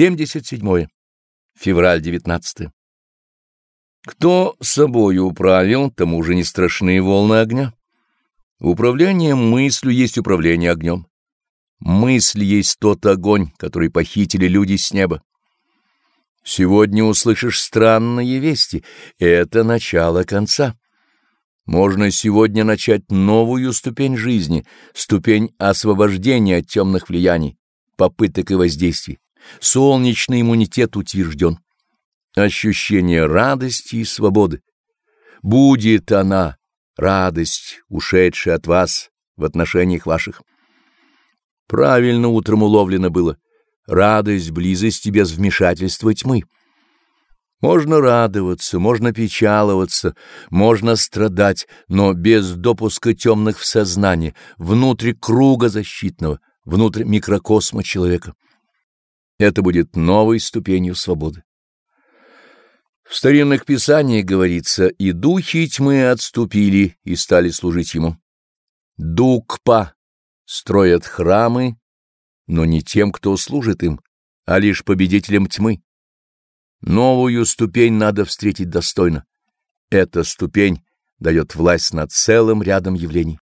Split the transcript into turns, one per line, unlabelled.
77. Февраль 19. Кто собою управил, тому уже не страшны волны огня. Управление мыслью есть управление огнем. Мысль есть тот огонь, который похитили люди с неба. Сегодня услышишь странные вести. Это начало конца. Можно сегодня начать новую ступень жизни, ступень освобождения от темных влияний, попыток и воздействий. Солнечный иммунитет утвержден. Ощущение радости и свободы. Будет она, радость, ушедшая от вас в отношениях ваших. Правильно утром уловлено было. Радость близости без вмешательства тьмы. Можно радоваться, можно печаловаться, можно страдать, но без допуска темных в сознание, внутрь круга защитного, внутрь микрокосма человека. Это будет новой ступенью свободы. В старинных писаниях говорится, и духи тьмы отступили и стали служить ему. Дукпа строят храмы, но не тем, кто служит им, а лишь победителям тьмы. Новую ступень надо встретить достойно. Эта ступень дает власть над целым рядом явлений.